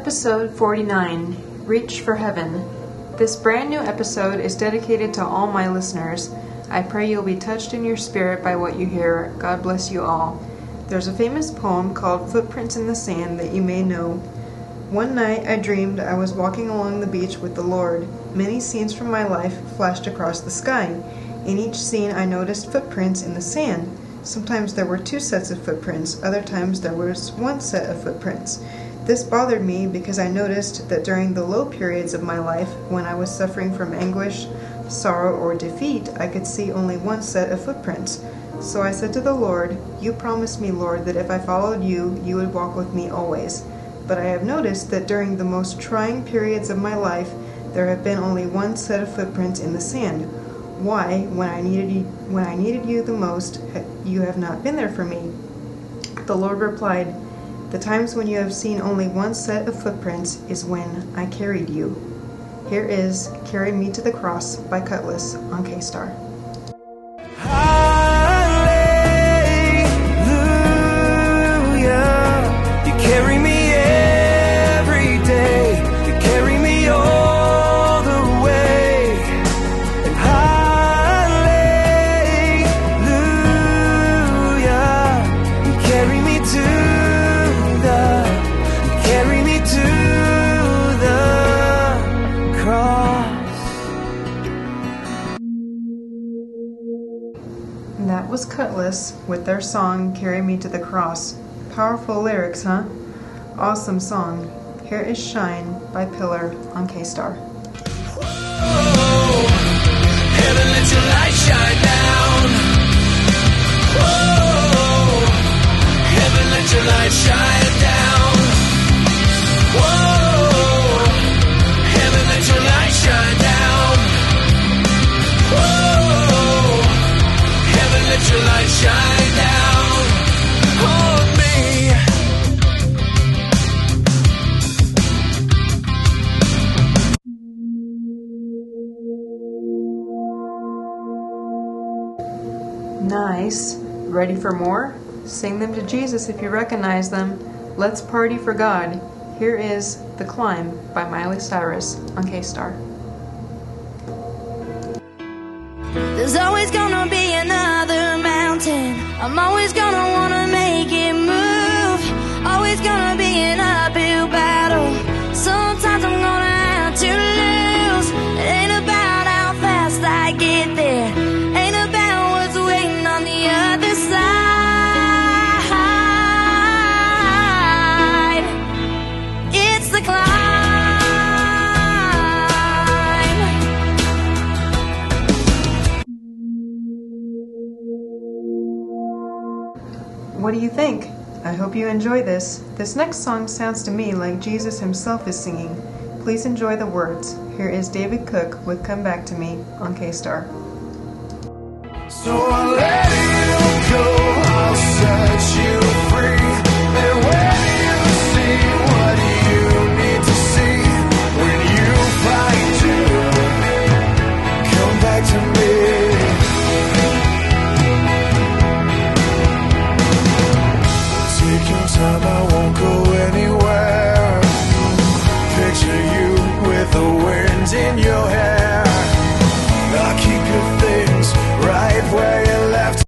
Episode 49 Reach for Heaven. This brand new episode is dedicated to all my listeners. I pray you'll be touched in your spirit by what you hear. God bless you all. There's a famous poem called Footprints in the Sand that you may know. One night I dreamed I was walking along the beach with the Lord. Many scenes from my life flashed across the sky. In each scene I noticed footprints in the sand. Sometimes there were two sets of footprints, other times there was one set of footprints. This bothered me because I noticed that during the low periods of my life, when I was suffering from anguish, sorrow, or defeat, I could see only one set of footprints. So I said to the Lord, You promised me, Lord, that if I followed you, you would walk with me always. But I have noticed that during the most trying periods of my life, there have been only one set of footprints in the sand. Why, when I needed you, when I needed you the most, you have not been there for me? The Lord replied, The times when you have seen only one set of footprints is when I carried you. Here is Carry Me to the Cross by Kutless on K And that was Kutless with their song Carry Me to the Cross. Powerful lyrics, huh? Awesome song. Here is Shine by Pillar on K Star. Whoa, Nice. Ready for more? Sing them to Jesus if you recognize them. Let's party for God. Here is The Climb by Miley Cyrus on K Star. There's always gonna be another mountain. I'm always gonna wanna make it move. Always gonna be an uphill battle. Sometimes I'm gonna have to lose. It ain't about how fast I get there. What do you think? I hope you enjoy this. This next song sounds to me like Jesus himself is singing. Please enjoy the words. Here is David Cook with Come Back to Me on K Star. So I'll let you go, I'll set you wind in your hair. I'll keep your things right where you left.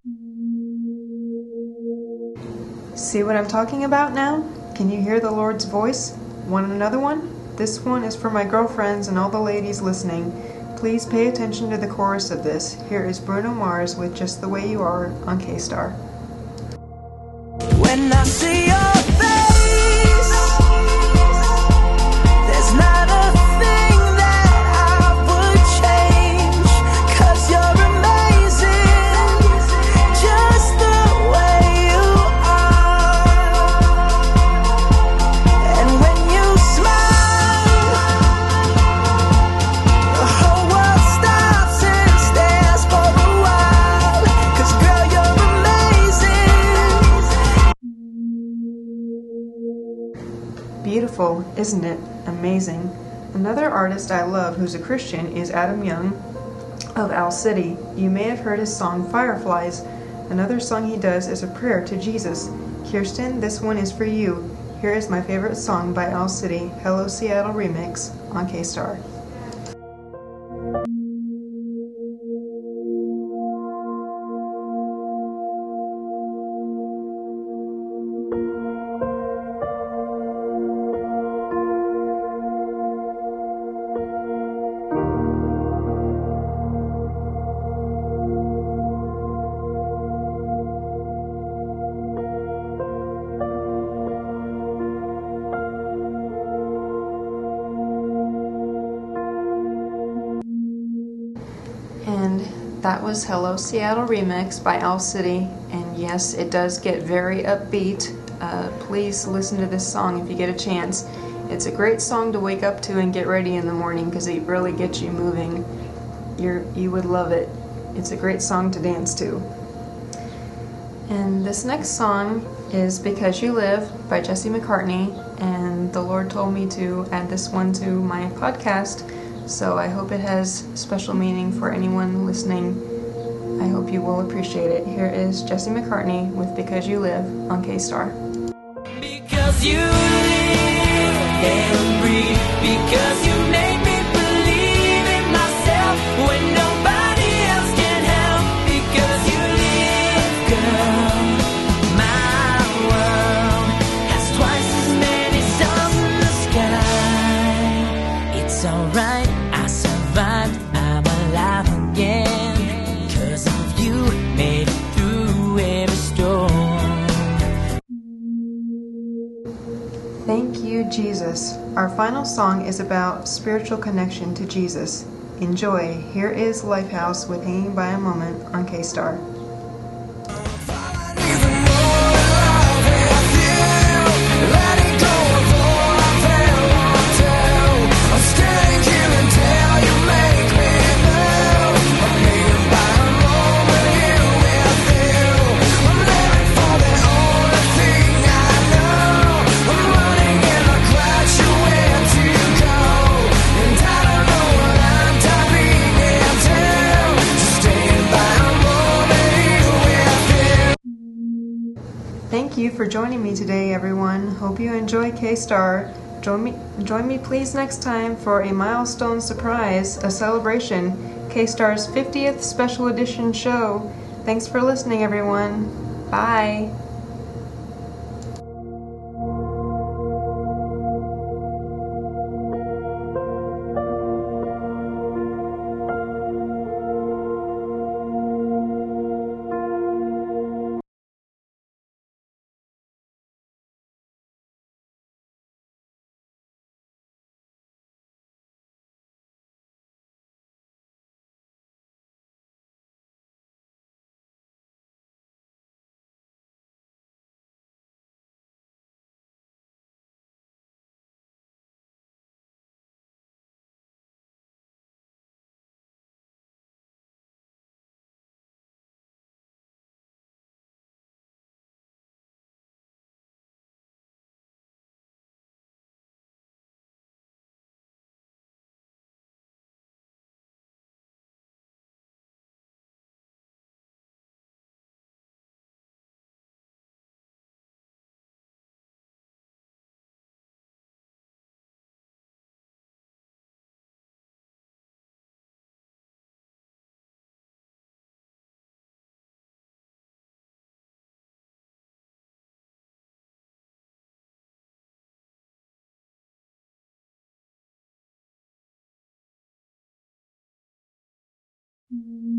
See what I'm talking about now? Can you hear the Lord's voice? Want another one? This one is for my girlfriends and all the ladies listening. Please pay attention to the chorus of this. Here is Bruno Mars with Just the Way You Are on K Star. When I see Beautiful, isn't it? Amazing. Another artist I love who's a Christian is Adam Young of Owl City. You may have heard his song Fireflies. Another song he does is a prayer to Jesus. Kirsten, this one is for you. here is my favorite song by Owl City, Hello Seattle Remix, on K Star. That was Hello Seattle Remix by Owl City. And yes, it does get very upbeat. Uh, please listen to this song if you get a chance. It's a great song to wake up to and get ready in the morning because it really gets you moving. You're, you would love it. It's a great song to dance to. And this next song is Because You Live by Jesse McCartney. And the Lord told me to add this one to my podcast. So I hope it has special meaning for anyone listening. I hope you will appreciate it. Here is Jesse McCartney with Because You Live on K Star. Because you live and breathe. Because Jesus. Our final song is about spiritual connection to Jesus. Enjoy. Here is Lifehouse with Hanging by a Moment on K Star. For joining me today, everyone. Hope you enjoy K Star. Join me, join me, please, next time for a milestone surprise, a celebration, K Star's 50th special edition show. Thanks for listening, everyone. Bye. Mm-hmm.